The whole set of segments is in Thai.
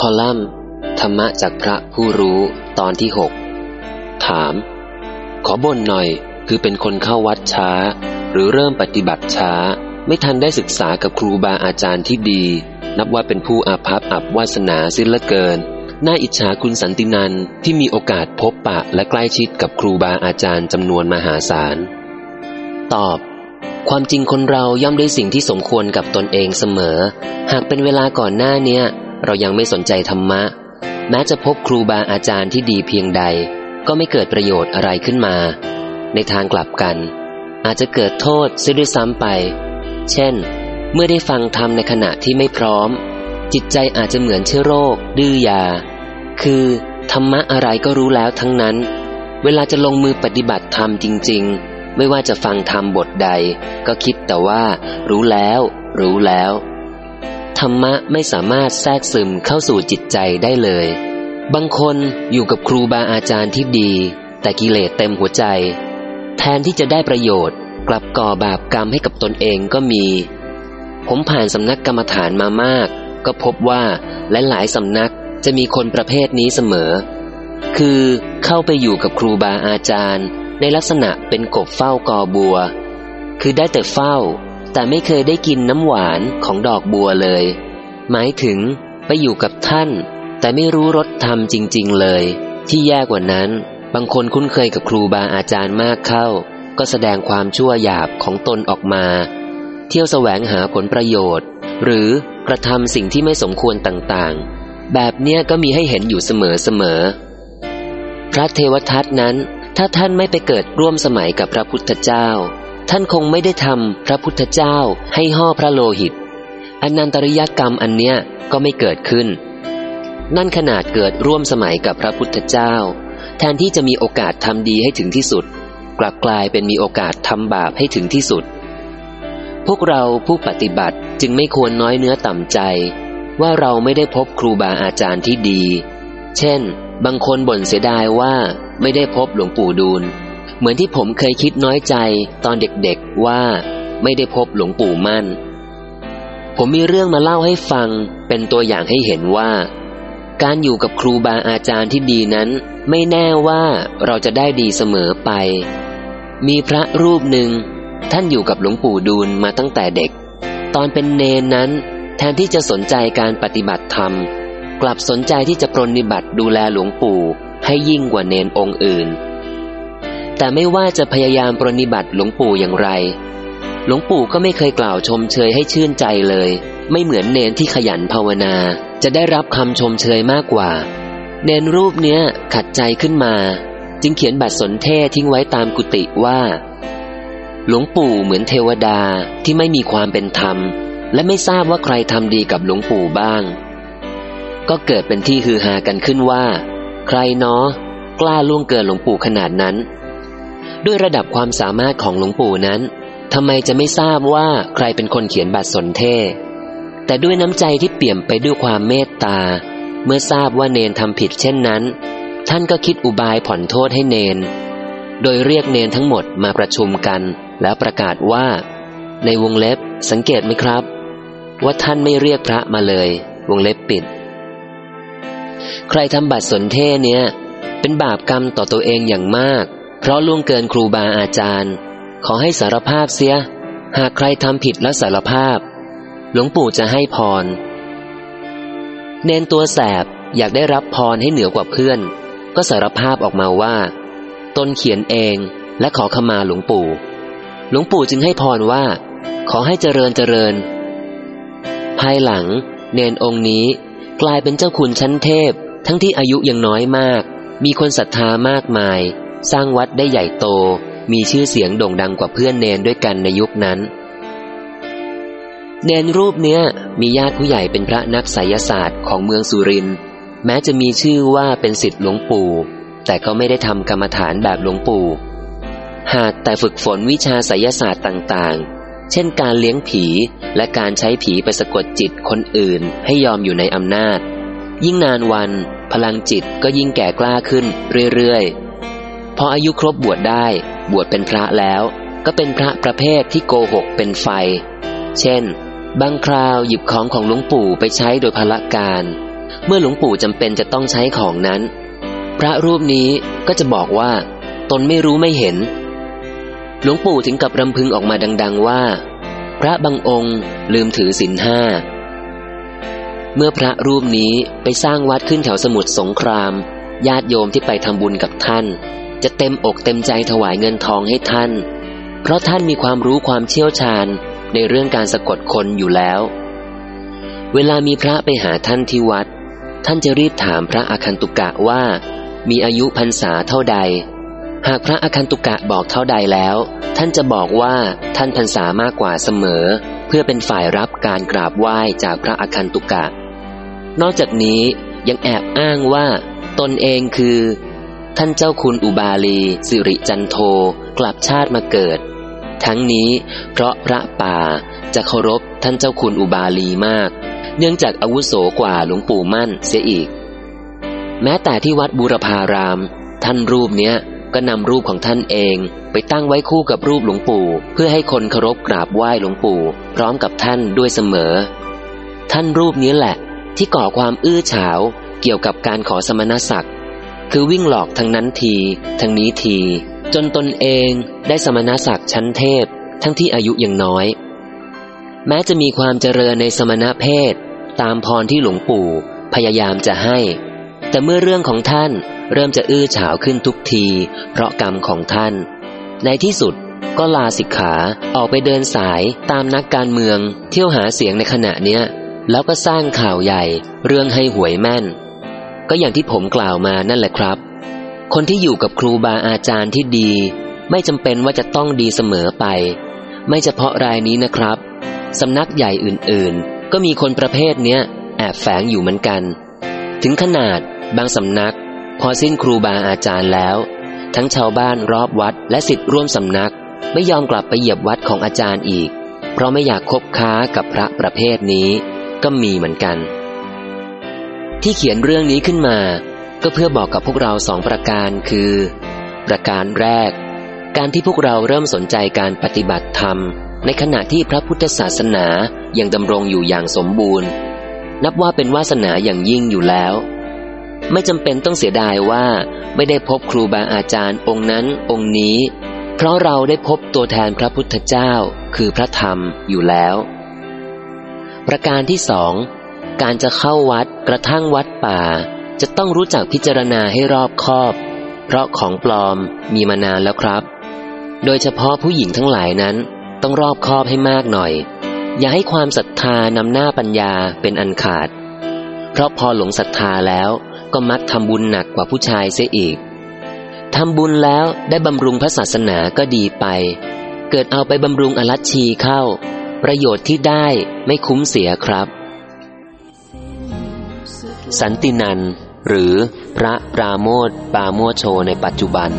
คอลัมน์ ธรรมะจากพระผู้รู้ตอนที่ 6 ถาม ขอบ่นหน่อยคือเป็นคนเข้าวัดช้า หรือเริ่มปฏิบัติช้า ไม่ทันได้ศึกษากับครูบาอาจารย์ที่ดี นับว่าเป็นผู้อาภัพอับวาสนาสิ้นละเกิน น่าอิจฉาคุณสันตินันที่มีโอกาสพบปะและใกล้ชิดกับครูบาอาจารย์จำนวนมหาศาล ตอบความจริงคนเราย่อมได้สิ่งที่สมควรกับตนเองเสมอ หากเป็นเวลาก่อนหน้าเนี้ย เรายังไม่สนใจธรรมะ แม้จะพบครูบาอาจารย์ที่ดีเพียงใด ก็ไม่เกิดประโยชน์อะไรขึ้นมา ในทางกลับกัน อาจจะเกิดโทษเสียด้วยซ้ำไป เช่น เมื่อได้ฟังธรรมในขณะที่ไม่พร้อม จิตใจอาจจะเหมือนเชื้อโรค ดื้อยา คือธรรมะอะไรก็รู้แล้วทั้งนั้น เวลาจะลงมือปฏิบัติธรรมจริง ๆ ไม่ว่าจะฟังธรรมบทใด ก็คิดแต่ว่า รู้แล้ว รู้แล้ว ธรรมะไม่สามารถแทรกซึมเข้าสู่จิตใจได้เลย บางคนอยู่กับครูบาอาจารย์ที่ดี แต่กิเลสเต็มหัวใจ แทนที่จะได้ประโยชน์ กลับก่อบาปกรรมให้กับตนเองก็มี ผมผ่านสำนักกรรมฐานมามาก ก็พบว่าหลายๆสำนักจะมีคนประเภทนี้เสมอ คือเข้าไปอยู่กับครูบาอาจารย์ ในลักษณะเป็นกบเฝ้ากอบัว คือได้แต่เฝ้า แต่ไม่เคยได้กินน้ำหวานของดอกบัวเลย หมายถึงไปอยู่กับท่าน แต่ไม่รู้รสธรรมจริง ๆเลย ที่แย่กว่านั้น บางคนคุ้นเคยกับครูบาอาจารย์มากเข้า ก็แสดงความชั่วหยาบของตนออกมา เที่ยวแสวงหาผลประโยชน์ หรือกระทำสิ่งที่ไม่สมควรต่างๆ แบบเนี้ยก็มีให้เห็นอยู่เสมอๆพระเทวทัตนั้นถ้าท่านไม่ไปเกิดร่วมสมัยกับพระพุทธเจ้า ท่านคงไม่ได้ทำพระพุทธเจ้าให้ห่อพระโลหิตอนันตริยกรรมอันเนี้ยก็ไม่เกิดขึ้น นั่นขนาดเกิดร่วมสมัยกับพระพุทธเจ้า แทนที่จะมีโอกาสทำดีให้ถึงที่สุด กลับกลายเป็นมีโอกาสทำบาปให้ถึงที่สุด พวกเราผู้ปฏิบัติจึงไม่ควรน้อยเนื้อต่ำใจ ว่าเราไม่ได้พบครูบาอาจารย์ที่ดี เช่น บางคนบ่นเสียดายว่าไม่ได้พบหลวงปู่ดูล เหมือนที่ผมเคยคิดน้อยใจตอนเด็กๆว่าไม่ได้พบหลวงปู่มั่น ผมมีเรื่องมาเล่าให้ฟังเป็นตัวอย่างให้เห็นว่า การอยู่กับครูบาอาจารย์ที่ดีนั้น ไม่แน่ว่าเราจะได้ดีเสมอไป มีพระรูปหนึ่ง ท่านอยู่กับหลวงปู่ดูลมาตั้งแต่เด็ก ตอนเป็นเนนนั้น แทนที่จะสนใจการปฏิบัติธรรม กลับสนใจที่จะปรนนิบัติดูแลหลวงปู่ให้ยิ่งกว่าเนนองค์อื่น แต่ไม่ว่าจะพยายามปรนนิบัติหลวงปู่อย่างไร หลวงปู่ก็ไม่เคยกล่าวชมเชยให้ชื่นใจเลย ไม่เหมือนเนนที่ขยันภาวนา จะได้รับคำชมเชยมากกว่า เนนรูปเนี้ยขัดใจขึ้นมา จึงเขียนบัตรสนเทศทิ้งไว้ตามกุฏิว่า หลวงปู่เหมือนเทวดาที่ไม่มีความเป็นธรรม และไม่ทราบว่าใครทำดีกับหลวงปู่บ้าง ก็เกิดเป็นที่ฮือฮากันขึ้นว่า ใครเนาะกล้าล่วงเกินหลวงปู่ขนาดนั้น ด้วยระดับความสามารถของหลวงปู่นั้นทำไมจะไม่ทราบว่าใครเป็นคนเขียนบัตรสนเทศแต่ด้วยน้ำใจที่เปี่ยมไปด้วยความเมตตา เมื่อทราบว่าเนนทำผิดเช่นนั้น ท่านก็คิดอุบายผ่อนโทษให้เนน โดยเรียกเนนทั้งหมดมาประชุมกัน แล้วประกาศว่า ในวงเล็บสังเกตไหมครับ ว่าท่านไม่เรียกพระมาเลย วงเล็บปิด ใครทำบัตรสนเทศเนี่ยเป็นบาปกรรมต่อตัวเองอย่างมาก เพราะล่วงเกินครูบาอาจารย์ ขอให้สารภาพเสีย หากใครทำผิดแล้วสารภาพ หลวงปู่จะให้พร เนนตัวแสบอยากได้รับพรให้เหนือกว่าเพื่อน ก็สารภาพออกมาว่า ตนเขียนเองและขอขมาหลวงปู่ หลวงปู่จึงให้พรว่า ขอให้เจริญเจริญ ภายหลัง เนนองค์นี้กลายเป็นเจ้าคุณชั้นเทพ ทั้งที่อายุยังน้อยมาก มีคนศรัทธามากมาย สร้างวัดได้ใหญ่โต มีชื่อเสียงโด่งดังกว่าเพื่อนเนนด้วยกันในยุคนั้น เนนรูปเนี้ยมีญาติผู้ใหญ่เป็นพระนักไสยศาสตร์ของเมืองสุริน แม้จะมีชื่อว่าเป็นสิทธิ์หลวงปู่ แต่เขาไม่ได้ทำกรรมฐานแบบหลวงปู่ หากแต่ฝึกฝนวิชาไสยศาสตร์ต่างๆ เช่นการเลี้ยงผีและการใช้ผีไปสะกดจิตคนอื่นให้ยอมอยู่ในอำนาจ ยิ่งนานวัน พลังจิตก็ยิ่งแก่กล้าขึ้นเรื่อยๆ พออายุครบบวชได้ บวชเป็นพระแล้ว ก็เป็นพระประเภทที่โกหกเป็นไฟ เช่น บางคราวหยิบของของหลวงปู่ไปใช้โดยพละการ เมื่อหลวงปู่จำเป็นจะต้องใช้ของนั้น พระรูปนี้ก็จะบอกว่า ตนไม่รู้ไม่เห็น หลวงปู่ถึงกับรำพึงออกมาดัง ๆว่า พระบางองค์ลืมถือศีลห้าเมื่อพระรูปนี้ไปสร้างวัดขึ้นแถวสมุทรสงคราม ญาติโยมที่ไปทำบุญกับท่าน จะเต็มอกเต็มใจถวายเงินทองให้ท่าน เพราะท่านมีความรู้ความเชี่ยวชาญในเรื่องการสะกดคนอยู่แล้ว เวลามีพระไปหาท่านที่วัด ท่านจะรีบถามพระอาคันตุกะว่า มีอายุพรรษาเท่าใด หากพระอาคันตุกะบอกเท่าใดแล้ว ท่านจะบอกว่าท่านพรรษามากกว่าเสมอ เพื่อเป็นฝ่ายรับการกราบไหว้จากพระอาคันตุกะ นอกจากนี้ยังแอบอ้างว่า ตนเองคือ ท่านเจ้าคุณอุบาลี สิริจันโทกลับชาติมาเกิด ทั้งนี้เพราะพระป่าจะเคารพท่านเจ้าคุณอุบาลีมาก เนื่องจากอาวุโสกว่าหลวงปู่มั่นเสียอีก แม้แต่ที่วัดบูรพาราม ท่านรูปเนี้ยก็นำรูปของท่านเองไปตั้งไว้คู่กับรูปหลวงปู่ เพื่อให้คนเคารพกราบไหว้หลวงปู่ พร้อมกับท่านด้วยเสมอ ท่านรูปนี้แหละ ที่ก่อความอื้อฉาวเกี่ยวกับการขอสมณศักดิ์ คือวิ่งหลอกทั้งนั้นทีทั้งนี้ที จนตนเองได้สมณศักดิ์ชั้นเทพ ทั้งที่อายุยังน้อย แม้จะมีความเจริญในสมณเพศ ตามพรที่หลวงปู่พยายามจะให้ แต่เมื่อเรื่องของท่านเริ่มจะอื้อฉาวขึ้นทุกที เพราะกรรมของท่าน ในที่สุดก็ลาสิกขาออกไปเดินสายตามนักการเมือง เที่ยวหาเสียงในขณะเนี้ย แล้วก็สร้างข่าวใหญ่ เรื่องให้หวยแม่น ก็อย่างที่ผมกล่าวมานั่นแหละครับ คนที่อยู่กับครูบาอาจารย์ที่ดี ไม่จำเป็นว่าจะต้องดีเสมอไป ไม่เฉพาะรายนี้นะครับสำนักใหญ่อื่นๆ ก็มีคนประเภทเนี้ยแอบแฝงอยู่เหมือนกัน ถึงขนาดบางสำนัก พอสิ้นครูบาอาจารย์แล้ว ทั้งชาวบ้านรอบวัดและสิทธิ์ร่วมสำนัก ไม่ยอมกลับไปเหยียบวัดของอาจารย์อีก เพราะไม่อยากคบค้ากับพระประเภทนี้ ก็มีเหมือนกัน ที่เขียนเรื่องนี้ขึ้นมา ก็เพื่อบอกกับพวกเราสองประการคือ ประการแรก การที่พวกเราเริ่มสนใจการปฏิบัติธรรม ในขณะที่พระพุทธศาสนายังดำรงอยู่อย่างสมบูรณ์ นับว่าเป็นวาสนาอย่างยิ่งอยู่แล้ว ไม่จำเป็นต้องเสียดายว่าไม่ได้พบครูบาอาจารย์องค์นั้นองค์นี้ เพราะเราได้พบตัวแทนพระพุทธเจ้า คือพระธรรมอยู่แล้ว ประการที่สอง การจะเข้าวัดกระทั่งวัดป่า จะต้องรู้จักพิจารณาให้รอบคอบ เพราะของปลอมมีมานานแล้วครับ โดยเฉพาะผู้หญิงทั้งหลายนั้น ต้องรอบคอบให้มากหน่อย อย่าให้ความศรัทธานำหน้าปัญญาเป็นอันขาด เพราะพอหลงศรัทธาแล้วก็มักทำบุญหนักกว่าผู้ชายเสียอีกทำบุญแล้วได้บำรุงพระศาสนาก็ดีไป เกิดเอาไปบำรุงอรัชชีเข้า ประโยชน์ที่ได้ไม่คุ้มเสียครับ สันตินันหรือพระปราโมทปาโมโชในปัจจุบัน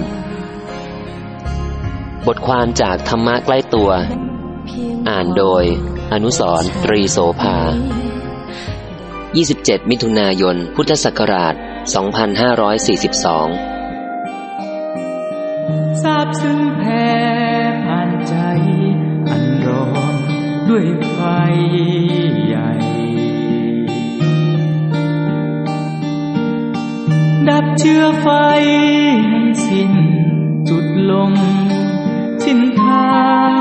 บทความจากธรรมะใกล้ตัว อ่านโดย อนุสรตรีโสภา 27 มิถุนายน พุทธศักราช 2542 ทราบซึ้งแผ่ผ่านใจ อันร้อนด้วยไฟ เชื้อไฟให้สิ้นจุดลงสิ้นทาง